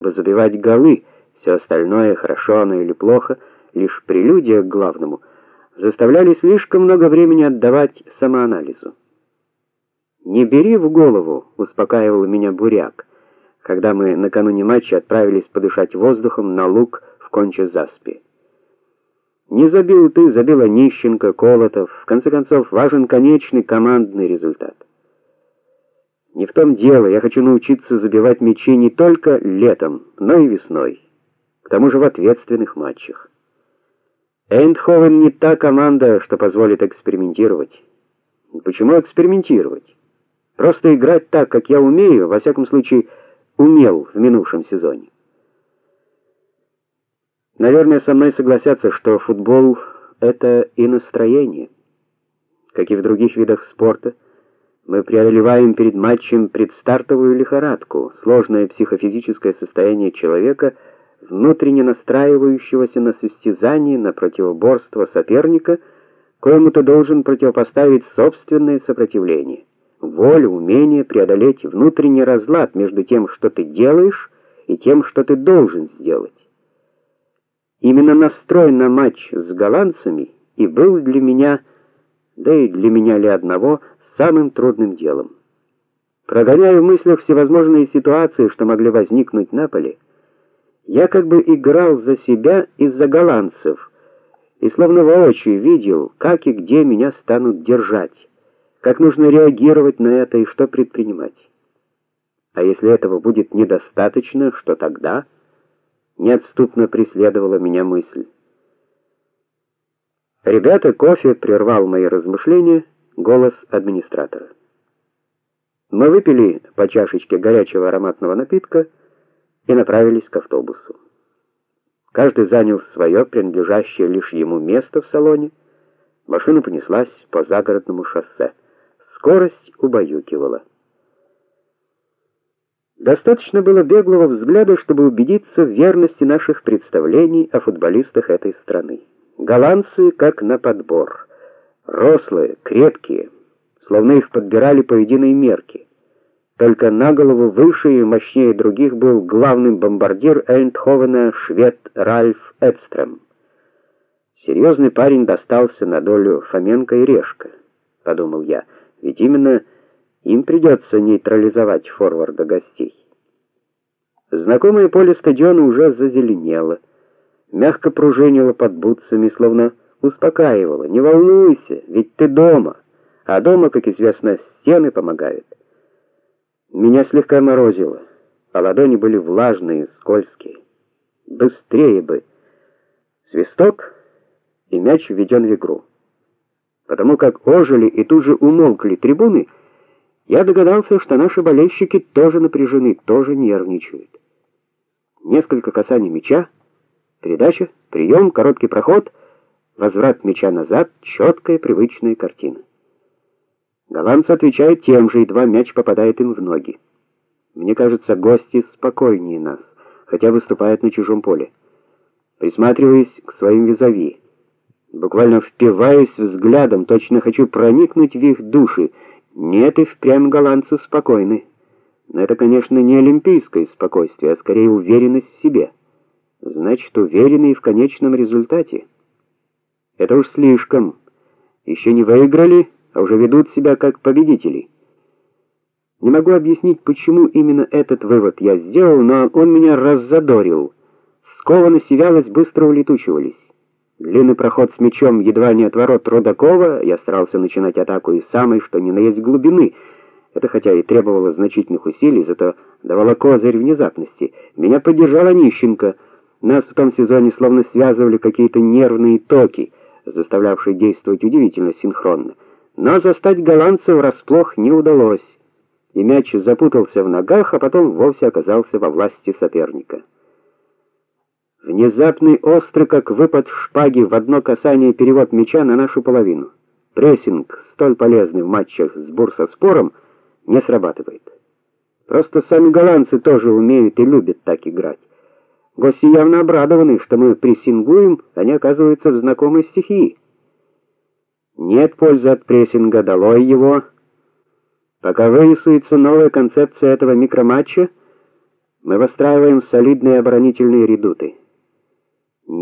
забивать голы. Все остальное, хорошо оно или плохо, лишь прелюдия к главному, заставляли слишком много времени отдавать самоанализу. Не бери в голову, успокаивал меня Буряк, когда мы накануне матча отправились подышать воздухом на луг в Конче-Заспи. Не забил ты, забила Нищенко, Колотов. В конце концов, важен конечный командный результат. Не в том дело, я хочу научиться забивать мячи не только летом, но и весной. К тому же в ответственных матчах. Эйндховен не та команда, что позволит экспериментировать. Почему экспериментировать? Просто играть так, как я умею, во всяком случае, умел в минувшем сезоне. Наверное, со мной согласятся, что футбол это и настроение. Как и в других видах спорта, мы преодолеваем перед матчем предстартовую лихорадку, сложное психофизическое состояние человека, внутренне настраивающегося на состязание, на противоборство соперника, коему ты должен противопоставить собственное сопротивление, волю, умение преодолеть внутренний разлад между тем, что ты делаешь, и тем, что ты должен сделать. Именно настрой на матч с голландцами и был для меня, да и для меня ли одного, самым трудным делом. Прогоняя в мыслях всевозможные ситуации, что могли возникнуть на поле, я как бы играл за себя и за голландцев, и словно воочию видел, как и где меня станут держать, как нужно реагировать на это и что предпринимать. А если этого будет недостаточно, что тогда? Неотступно преследовала меня мысль. Ребята, кофе прервал мои размышления голос администратора. Мы выпили по чашечке горячего ароматного напитка и направились к автобусу. Каждый занял свое, принадлежащее лишь ему место в салоне. Машина понеслась по загородному шоссе. Скорость убаюкивала. Достаточно было беглого взгляда, чтобы убедиться в верности наших представлений о футболистах этой страны. Голландцы как на подбор рослые, крепкие, словно их подбирали по единой мерке. Только на голову выше и мощнее других был главный бомбардир Эйндховена швед Ральф Эдстрем. Серьезный парень достался на долю Фоменко и Решка, подумал я. Ведь именно им придется нейтрализовать форварда гостей. Знакомое поле стадиона уже зазеленело, мягко пружинило под бутсами, словно успокаивала: "Не волнуйся, ведь ты дома". А дома, как известно, стены помогают. Меня слегка морозило, а ладони были влажные, скользкие. Быстрее бы. Свисток, и мяч введен в игру. Потому как ожили и тут же умолкли трибуны, я догадался, что наши болельщики тоже напряжены, тоже нервничают. Несколько касаний мяча, передача, прием, короткий проход — Возврат мяча назад четкая привычная картина. Голландцы отвечают тем же, едва мяч попадает им в ноги. Мне кажется, гости спокойнее нас, хотя выступают на чужом поле. Присматриваясь к своим визави, буквально впиваясь взглядом, точно хочу проникнуть в их души. Нет, и впрямь голландцы спокойны. Но это, конечно, не олимпийское спокойствие, а скорее уверенность в себе. Значит, уверенные в конечном результате. Это уж слишком. Еще не выиграли, а уже ведут себя как победители. Не могу объяснить, почему именно этот вывод я сделал, но он меня раззадорил. Скованность и вялость быстро улетучивались. Длинный проход с мячом едва не от ворот Родакова, я старался начинать атаку из самой, что ни на есть глубины. Это хотя и требовало значительных усилий, зато давало козырь внезапности. Меня поддержала Нищенко. Нас в том сезоне словно связывали какие-то нервные токи заставлявший действовать удивительно синхронно. Но застать голландцев врасплох не удалось. И мяч запутался в ногах, а потом вовсе оказался во власти соперника. Внезапный острый, как выпад шпаги в одно касание перевод мяча на нашу половину. Прессинг, столь полезный в матчах с Бурсаспором, не срабатывает. Просто сами голландцы тоже умеют и любят так играть. Гости явно обрадованы, что мы прессингуем, они оказываются в знакомой стихии. Нет пользы от прессинга, долой его. Пока вырисуется новая концепция этого микроматча, Мы выстраиваем солидные оборонительные редуты.